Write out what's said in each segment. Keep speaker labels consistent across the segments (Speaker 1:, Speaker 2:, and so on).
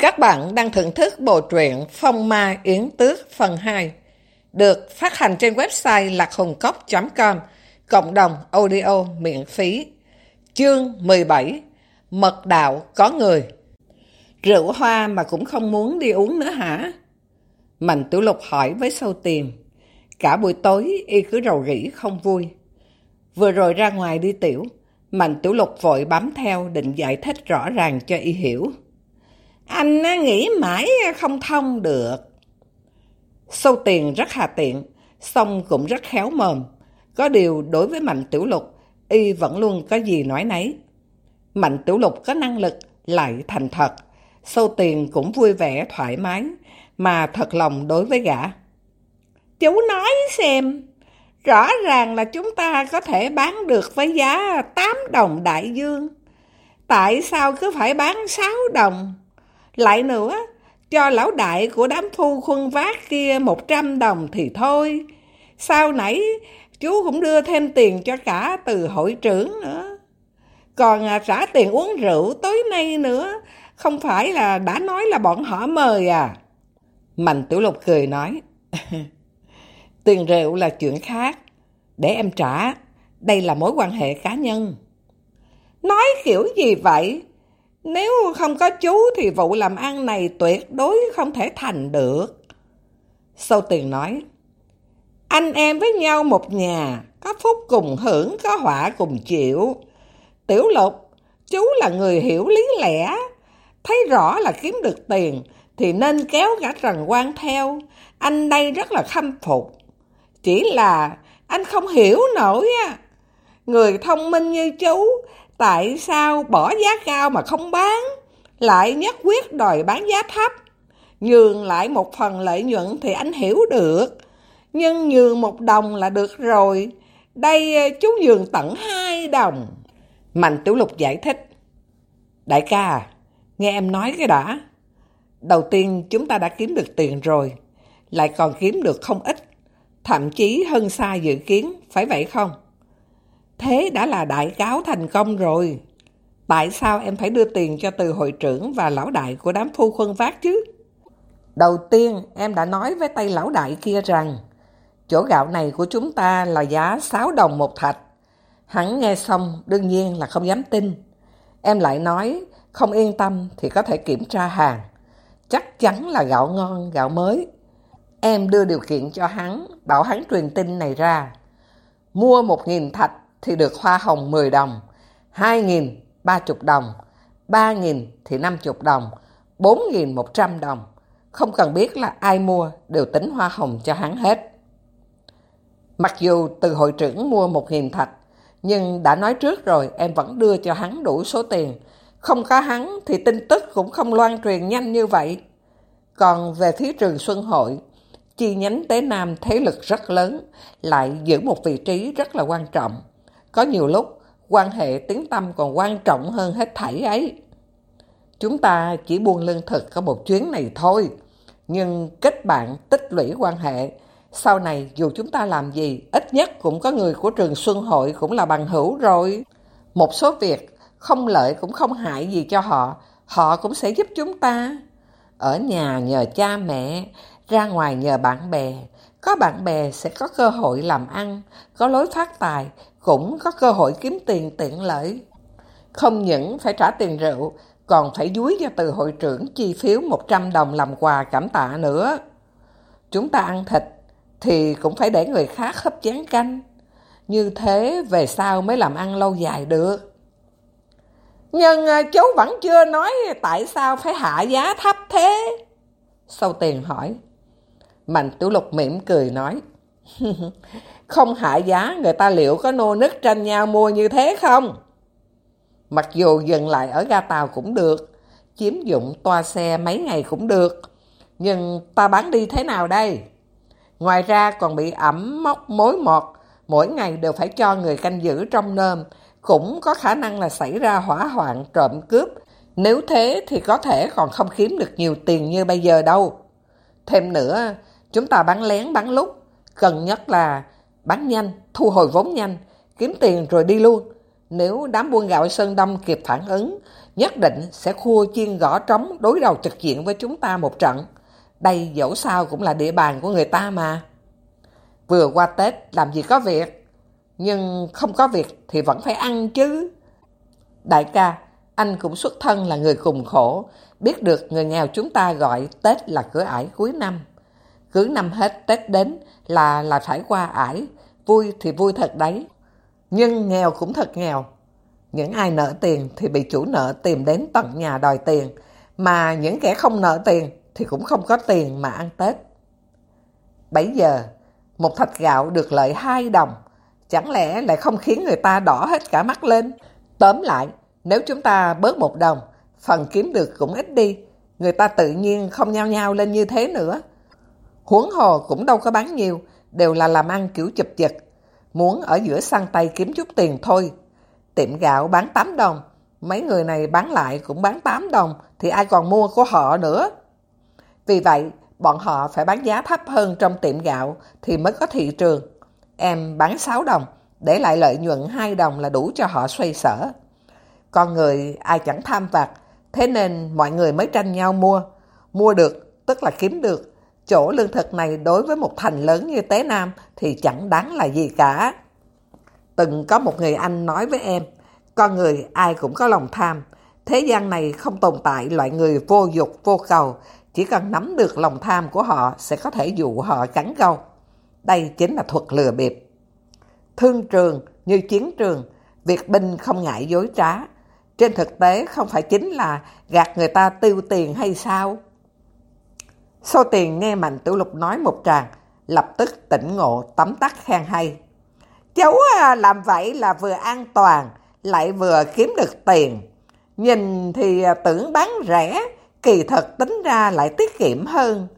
Speaker 1: Các bạn đang thưởng thức bộ truyện Phong Ma Yến Tước phần 2 được phát hành trên website lạchungcốc.com cộng đồng audio miễn phí. Chương 17 Mật đạo có người. Rượu hoa mà cũng không muốn đi uống nữa hả? Mạnh Tiểu Lục hỏi với sâu tiền Cả buổi tối y cứ rầu rĩ không vui. Vừa rồi ra ngoài đi tiểu, Mạnh Tiểu Lục vội bám theo định giải thích rõ ràng cho y hiểu anh nghĩ mãi không thông được. Sâu tiền rất hà tiện, xong cũng rất khéo mồm. Có điều đối với Mạnh Tiểu Lục, y vẫn luôn có gì nói nấy. Mạnh Tiểu Lục có năng lực, lại thành thật. Sâu tiền cũng vui vẻ, thoải mái, mà thật lòng đối với gã. Chú nói xem, rõ ràng là chúng ta có thể bán được với giá 8 đồng đại dương. Tại sao cứ phải bán 6 đồng? Lại nữa, cho lão đại của đám phu khuân vác kia 100 đồng thì thôi. Sau nãy chú cũng đưa thêm tiền cho cả từ hội trưởng nữa. Còn à, trả tiền uống rượu tối nay nữa, không phải là đã nói là bọn họ mời à? Mạnh Tiểu Lục cười nói, tiền rượu là chuyện khác, để em trả, đây là mối quan hệ cá nhân. Nói kiểu gì vậy? Nếu không có chú thì vụ làm ăn này tuyệt đối không thể thành được. Sâu tiền nói, anh em với nhau một nhà, có phúc cùng hưởng, có họa cùng chịu. Tiểu lục, chú là người hiểu lý lẽ, thấy rõ là kiếm được tiền thì nên kéo gã Trần quan theo. Anh đây rất là khâm phục. Chỉ là anh không hiểu nổi á. Người thông minh như chú Tại sao bỏ giá cao mà không bán, lại nhất quyết đòi bán giá thấp? Nhường lại một phần lợi nhuận thì anh hiểu được, nhưng nhường một đồng là được rồi. Đây ờ, chú nhường tận hai đồng. Mạnh Tiểu Lục giải thích. Đại ca, nghe em nói cái đã. Đầu tiên chúng ta đã kiếm được tiền rồi, lại còn kiếm được không ít, thậm chí hơn xa dự kiến, phải vậy không? Thế đã là đại cáo thành công rồi. Tại sao em phải đưa tiền cho từ hội trưởng và lão đại của đám phu khuân vác chứ? Đầu tiên em đã nói với tay lão đại kia rằng chỗ gạo này của chúng ta là giá 6 đồng một thạch. Hắn nghe xong đương nhiên là không dám tin. Em lại nói không yên tâm thì có thể kiểm tra hàng. Chắc chắn là gạo ngon, gạo mới. Em đưa điều kiện cho hắn, bảo hắn truyền tin này ra. Mua 1.000 thạch thì được hoa hồng 10 đồng, 2.000 30 đồng, 3.000 thì 50 đồng, 4.100 đồng. Không cần biết là ai mua đều tính hoa hồng cho hắn hết. Mặc dù từ hội trưởng mua 1.000 thạch, nhưng đã nói trước rồi em vẫn đưa cho hắn đủ số tiền. Không có hắn thì tin tức cũng không loan truyền nhanh như vậy. Còn về phía trường Xuân Hội, chi nhánh Tế Nam thế lực rất lớn, lại giữ một vị trí rất là quan trọng. Có nhiều lúc, quan hệ tiếng tâm còn quan trọng hơn hết thảy ấy. Chúng ta chỉ buôn lương thực có một chuyến này thôi, nhưng kết bạn tích lũy quan hệ. Sau này dù chúng ta làm gì, ít nhất cũng có người của trường Xuân Hội cũng là bằng hữu rồi. Một số việc không lợi cũng không hại gì cho họ, họ cũng sẽ giúp chúng ta. Ở nhà nhờ cha mẹ, ra ngoài nhờ bạn bè, có bạn bè sẽ có cơ hội làm ăn, có lối phát tài, cũng có cơ hội kiếm tiền tiện lợi. Không những phải trả tiền rượu, còn phải dúi ra từ hội trưởng chi phiếu 100 đồng làm quà cảm tạ nữa. Chúng ta ăn thịt thì cũng phải để người khác hấp chén canh. Như thế về sau mới làm ăn lâu dài được. Nhưng à, chú vẫn chưa nói tại sao phải hạ giá thấp thế. Sâu tiền hỏi. Mạnh tiểu lục mỉm cười nói. Không hạ giá người ta liệu có nô nức tranh nhau mua như thế không? Mặc dù dừng lại ở ga tàu cũng được, chiếm dụng toa xe mấy ngày cũng được, nhưng ta bán đi thế nào đây? Ngoài ra còn bị ẩm móc mối mọt, mỗi ngày đều phải cho người canh giữ trong nơm, cũng có khả năng là xảy ra hỏa hoạn trộm cướp. Nếu thế thì có thể còn không kiếm được nhiều tiền như bây giờ đâu. Thêm nữa, chúng ta bán lén bán lúc, cần nhất là bán nhanh, thu hồi vốn nhanh, kiếm tiền rồi đi luôn. Nếu đám buôn gạo Sơn Đông kịp phản ứng, nhất định sẽ khua chiên gõ trống đối đầu trực diện với chúng ta một trận. Đây dẫu sao cũng là địa bàn của người ta mà. Vừa qua Tết làm gì có việc, nhưng không có việc thì vẫn phải ăn chứ. Đại ca, anh cũng xuất thân là người cùng khổ, biết được người nghèo chúng ta gọi Tết là cửa ải cuối năm. Cứ năm hết Tết đến là là phải qua ải, vui thì vui thật đấy. Nhưng nghèo cũng thật nghèo. Những ai nợ tiền thì bị chủ nợ tìm đến tận nhà đòi tiền, mà những kẻ không nợ tiền thì cũng không có tiền mà ăn Tết. Bấy giờ, một thạch gạo được lợi hai đồng, chẳng lẽ lại không khiến người ta đỏ hết cả mắt lên? Tóm lại, nếu chúng ta bớt một đồng, phần kiếm được cũng ít đi, người ta tự nhiên không nhao nhao lên như thế nữa. Huống hồ cũng đâu có bán nhiều, đều là làm ăn kiểu chụp chật. Muốn ở giữa sang tay kiếm chút tiền thôi. Tiệm gạo bán 8 đồng, mấy người này bán lại cũng bán 8 đồng, thì ai còn mua của họ nữa. Vì vậy, bọn họ phải bán giá thấp hơn trong tiệm gạo thì mới có thị trường. Em bán 6 đồng, để lại lợi nhuận 2 đồng là đủ cho họ xoay sở. Con người ai chẳng tham vặt, thế nên mọi người mới tranh nhau mua. Mua được, tức là kiếm được. Chỗ lương thực này đối với một thành lớn như Tế Nam thì chẳng đáng là gì cả. Từng có một người anh nói với em, con người ai cũng có lòng tham. Thế gian này không tồn tại loại người vô dục, vô cầu. Chỉ cần nắm được lòng tham của họ sẽ có thể dụ họ cắn câu. Đây chính là thuật lừa bịp. Thương trường như chiến trường, việc binh không ngại dối trá. Trên thực tế không phải chính là gạt người ta tiêu tiền hay sao? Sau tiền nghe Mạnh Tiểu Lục nói một tràng, lập tức tỉnh ngộ tấm tắc khen hay. Cháu à, làm vậy là vừa an toàn, lại vừa kiếm được tiền. Nhìn thì à, tưởng bán rẻ, kỳ thật tính ra lại tiết kiệm hơn.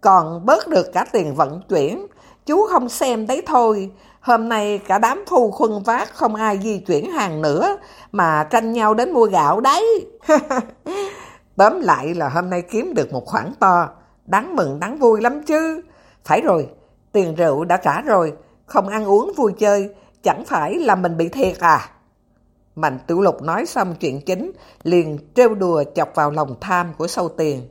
Speaker 1: Còn bớt được cả tiền vận chuyển, chú không xem đấy thôi. Hôm nay cả đám phu khuân vác không ai di chuyển hàng nữa, mà tranh nhau đến mua gạo đấy. Tóm lại là hôm nay kiếm được một khoản to, đáng mừng đáng vui lắm chứ. Phải rồi, tiền rượu đã trả rồi, không ăn uống vui chơi, chẳng phải là mình bị thiệt à? Mạnh Tiểu Lục nói xong chuyện chính, liền trêu đùa chọc vào lòng tham của sâu tiền.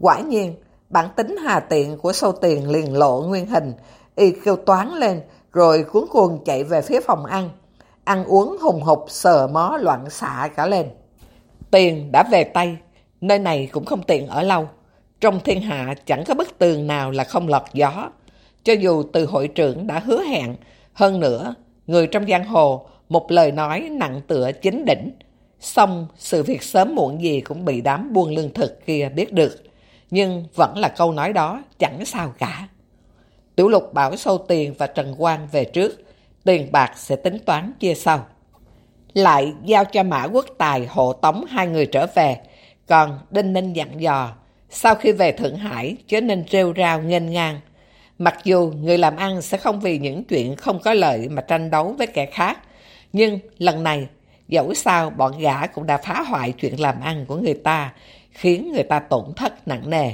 Speaker 1: Quả nhiên, bản tính hà tiện của sâu tiền liền lộ nguyên hình, y kêu toán lên, rồi cuốn cuồng chạy về phía phòng ăn. Ăn uống hùng hục sờ mó loạn xạ cả lên. Tiền đã về tay, nơi này cũng không tiện ở lâu. Trong thiên hạ chẳng có bức tường nào là không lọt gió. Cho dù từ hội trưởng đã hứa hẹn, hơn nữa, người trong giang hồ, một lời nói nặng tựa chính đỉnh. Xong, sự việc sớm muộn gì cũng bị đám buôn lương thực kia biết được. Nhưng vẫn là câu nói đó, chẳng sao cả. Tiểu lục bảo sâu tiền và Trần Quang về trước, tiền bạc sẽ tính toán chia sau. Lại giao cho Mã Quốc Tài hộ tống hai người trở về, còn Đinh Ninh dặn dò, sau khi về Thượng Hải chớ nên rêu rao nghênh ngang, Mặc dù người làm ăn sẽ không vì những chuyện không có lợi mà tranh đấu với kẻ khác, nhưng lần này, dẫu sao bọn gã cũng đã phá hoại chuyện làm ăn của người ta, khiến người ta tổn thất nặng nề.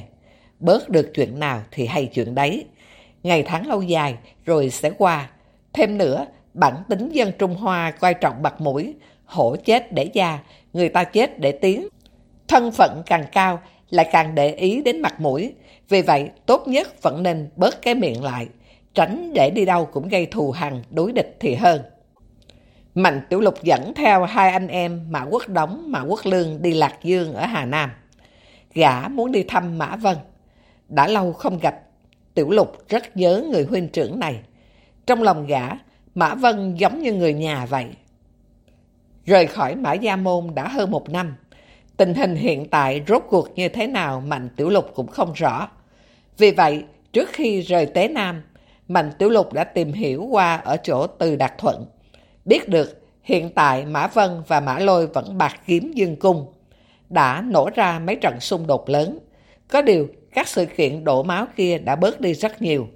Speaker 1: Bớt được chuyện nào thì hay chuyện đấy. Ngày tháng lâu dài rồi sẽ qua. Thêm nữa, bản tính dân Trung Hoa coi trọng mặt mũi, hổ chết để già, người ta chết để tiếng. Thân phận càng cao lại càng để ý đến mặt mũi, vì vậy, tốt nhất vẫn nên bớt cái miệng lại, tránh để đi đâu cũng gây thù hằn đối địch thì hơn. Mạnh Tiểu Lục dẫn theo hai anh em Mã Quốc Đống, Mã Quốc Lương đi Lạc Dương ở Hà Nam. Gã muốn đi thăm Mã Vân. Đã lâu không gặp, Tiểu Lục rất nhớ người huynh trưởng này. Trong lòng gã, Mã Vân giống như người nhà vậy. Rời khỏi Mã Gia Môn đã hơn một năm. Tình hình hiện tại rốt cuộc như thế nào Mạnh Tiểu Lục cũng không rõ. Vì vậy, trước khi rời Tế Nam, Mạnh Tiểu Lục đã tìm hiểu qua ở chỗ Từ Đạt Thuận. Biết được hiện tại Mã Vân và Mã Lôi vẫn bạc kiếm dương cung. Đã nổ ra mấy trận xung đột lớn. Có điều, các sự kiện đổ máu kia đã bớt đi rất nhiều.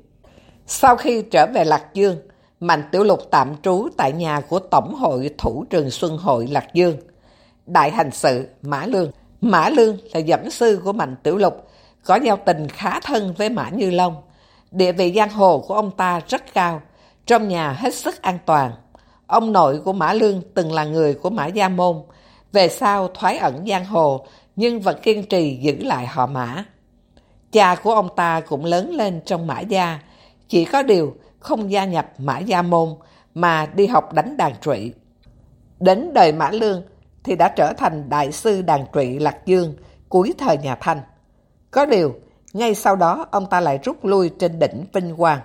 Speaker 1: Sau khi trở về Lạc Dương, Mạnh Tiểu Lục tạm trú tại nhà của Tổng hội Thủ Trường Xuân Hội Lạc Dương. Đại hành sự Mã Lương Mã Lương là dẫn sư của Mạnh Tiểu Lục, có giao tình khá thân với Mã Như Long. Địa vị giang hồ của ông ta rất cao, trong nhà hết sức an toàn. Ông nội của Mã Lương từng là người của Mã Gia Môn, Về sau thoái ẩn giang hồ, nhưng vẫn kiên trì giữ lại họ mã. Cha của ông ta cũng lớn lên trong mã gia, chỉ có điều không gia nhập mã gia môn mà đi học đánh đàn trụy. Đến đời Mã Lương thì đã trở thành đại sư đàn trụy Lạc Dương cuối thời nhà Thanh. Có điều, ngay sau đó ông ta lại rút lui trên đỉnh Vinh Quang.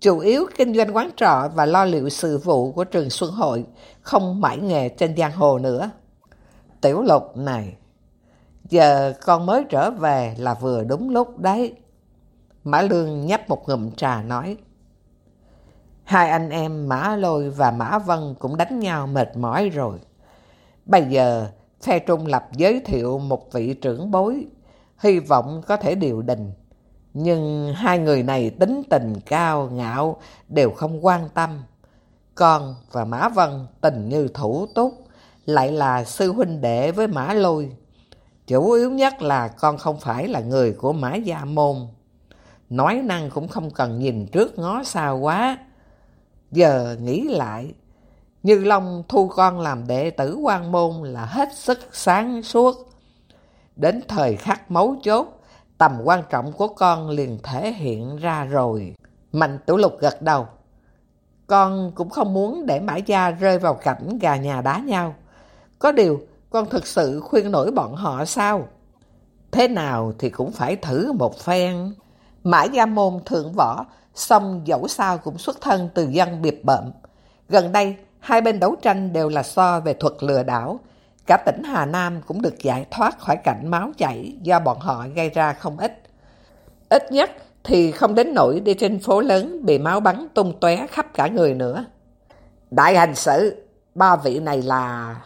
Speaker 1: Chủ yếu kinh doanh quán trọ và lo liệu sự vụ của trường Xuân Hội, không mãi nghề trên giang hồ nữa. Tiểu lục này, giờ con mới trở về là vừa đúng lúc đấy. Mã Lương nhấp một ngụm trà nói. Hai anh em Mã Lôi và Mã Vân cũng đánh nhau mệt mỏi rồi. Bây giờ, phe Trung Lập giới thiệu một vị trưởng bối, hy vọng có thể điều đình. Nhưng hai người này tính tình cao, ngạo, đều không quan tâm. Con và Mã Vân tình như thủ túc, lại là sư huynh đệ với Mã Lôi. Chủ yếu nhất là con không phải là người của Mã Gia Môn. Nói năng cũng không cần nhìn trước ngó sau quá. Giờ nghĩ lại, như Long thu con làm đệ tử quan môn là hết sức sáng suốt. Đến thời khắc mấu chốt, tầm quan trọng của con liền thể hiện ra rồi. Mạnh Tiểu Lục gật đầu. Con cũng không muốn để mãi Gia rơi vào cảnh gà nhà đá nhau. Có điều, con thực sự khuyên nổi bọn họ sao? Thế nào thì cũng phải thử một phen. mãi Gia Môn thượng võ, xong dẫu sao cũng xuất thân từ dân biệt bợm. Gần đây, hai bên đấu tranh đều là so về thuật lừa đảo. Cả tỉnh Hà Nam cũng được giải thoát khỏi cảnh máu chảy do bọn họ gây ra không ít. Ít nhất thì không đến nỗi đi trên phố lớn bị máu bắn tung tóe khắp cả người nữa. Đại hành sự, ba vị này là...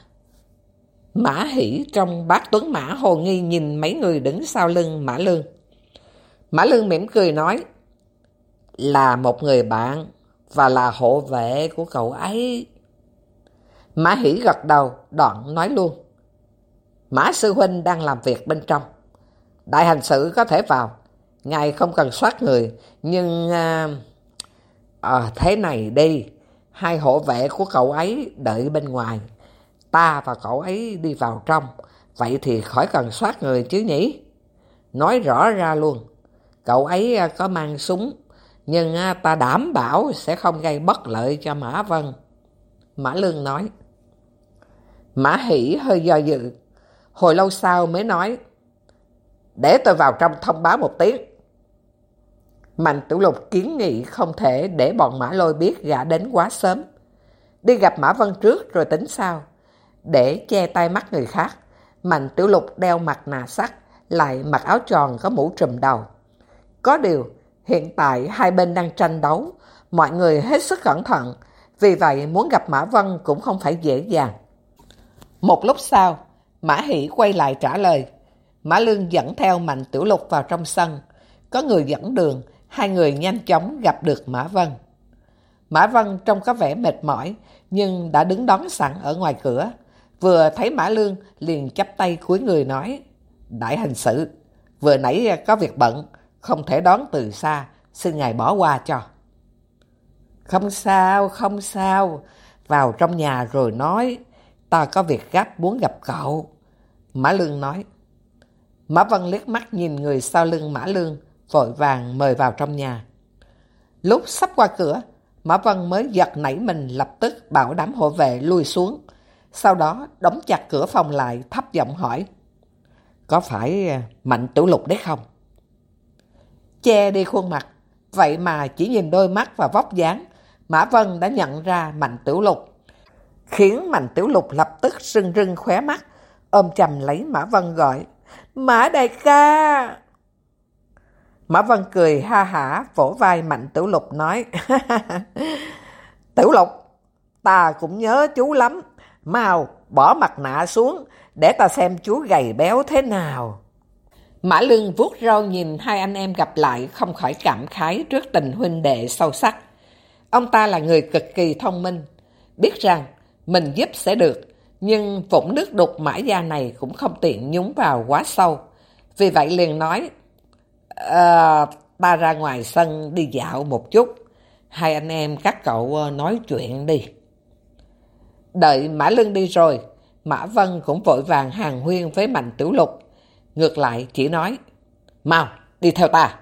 Speaker 1: Mã Hỷ trong bát tuấn mã hồ nghi nhìn mấy người đứng sau lưng Mã Lương. Mã Lương mỉm cười nói, là một người bạn và là hộ vệ của cậu ấy. Mã Hỷ gật đầu, đoạn nói luôn. Mã Sư Huynh đang làm việc bên trong. Đại hành sự có thể vào. Ngài không cần soát người, nhưng... À, à, thế này đi, hai hộ vệ của cậu ấy đợi bên ngoài. Ta và cậu ấy đi vào trong, vậy thì khỏi cần soát người chứ nhỉ? Nói rõ ra luôn, cậu ấy à, có mang súng, nhưng à, ta đảm bảo sẽ không gây bất lợi cho Mã Vân. Mã Lương nói. Mã Hỷ hơi do dự, hồi lâu sau mới nói, để tôi vào trong thông báo một tiếng. Mạnh Tiểu Lục kiến nghị không thể để bọn Mã Lôi biết gã đến quá sớm. Đi gặp Mã Vân trước rồi tính sao. Để che tay mắt người khác, Mạnh Tiểu Lục đeo mặt nạ sắt, lại mặc áo tròn có mũ trùm đầu. Có điều, hiện tại hai bên đang tranh đấu, mọi người hết sức cẩn thận, vì vậy muốn gặp Mã Vân cũng không phải dễ dàng. Một lúc sau, Mã Hỷ quay lại trả lời. Mã Lương dẫn theo Mạnh Tiểu Lục vào trong sân. Có người dẫn đường, hai người nhanh chóng gặp được Mã Vân. Mã Vân trông có vẻ mệt mỏi, nhưng đã đứng đón sẵn ở ngoài cửa. Vừa thấy Mã Lương liền chắp tay cuối người nói, Đại hành sự, vừa nãy có việc bận, không thể đón từ xa, xin ngài bỏ qua cho. Không sao, không sao, vào trong nhà rồi nói, ta có việc gấp muốn gặp cậu. Mã Lương nói. Mã Vân liếc mắt nhìn người sau lưng Mã Lương, vội vàng mời vào trong nhà. Lúc sắp qua cửa, Mã Vân mới giật nảy mình lập tức bảo đám hộ vệ lui xuống. Sau đó đóng chặt cửa phòng lại thấp giọng hỏi. Có phải à, Mạnh tử Lục đấy không? Che đi khuôn mặt, vậy mà chỉ nhìn đôi mắt và vóc dáng, Mã Vân đã nhận ra Mạnh tử Lục. Khiến Mạnh Tiểu Lục lập tức rưng rưng khóe mắt, ôm chầm lấy Mã Vân gọi. Mã đại ca! Mã Vân cười ha hả, vỗ vai Mạnh Tiểu Lục nói. Tiểu Lục, ta cũng nhớ chú lắm. Mau, bỏ mặt nạ xuống, để ta xem chú gầy béo thế nào. Mã Lương vuốt râu nhìn hai anh em gặp lại không khỏi cảm khái trước tình huynh đệ sâu sắc. Ông ta là người cực kỳ thông minh, biết rằng mình giúp sẽ được, nhưng vũng nước đục mã gia này cũng không tiện nhúng vào quá sâu. Vì vậy liền nói, ờ, à, ta ra ngoài sân đi dạo một chút, hai anh em các cậu ờ, nói chuyện đi. Đợi Mã Lương đi rồi, Mã Vân cũng vội vàng hàng huyên với Mạnh Tiểu Lục. Ngược lại chỉ nói, mau, đi theo ta.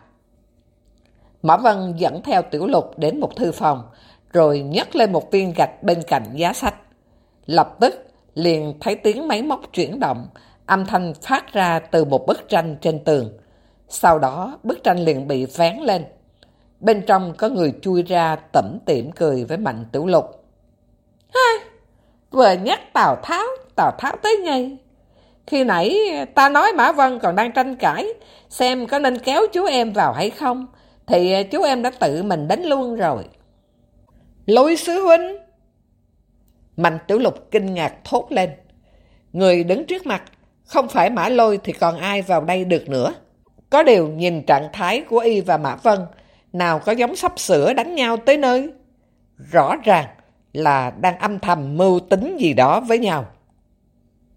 Speaker 1: Mã Vân dẫn theo Tiểu Lục đến một thư phòng, rồi nhấc lên một viên gạch bên cạnh giá sách. Lập tức liền thấy tiếng máy móc chuyển động, âm thanh phát ra từ một bức tranh trên tường. Sau đó bức tranh liền bị vén lên. Bên trong có người chui ra tẩm tiệm cười với Mạnh Tiểu Lục. Ha! Vừa nhắc Tào Tháo, Tào Tháo tới ngay. Khi nãy ta nói Mã Vân còn đang tranh cãi, xem có nên kéo chú em vào hay không, thì chú em đã tự mình đánh luôn rồi. Lôi sứ huynh! Mạnh Tiểu Lục kinh ngạc thốt lên. Người đứng trước mặt, không phải Mã Lôi thì còn ai vào đây được nữa. Có điều nhìn trạng thái của Y và Mã Vân, nào có giống sắp sửa đánh nhau tới nơi. Rõ ràng là đang âm thầm mưu tính gì đó với nhau.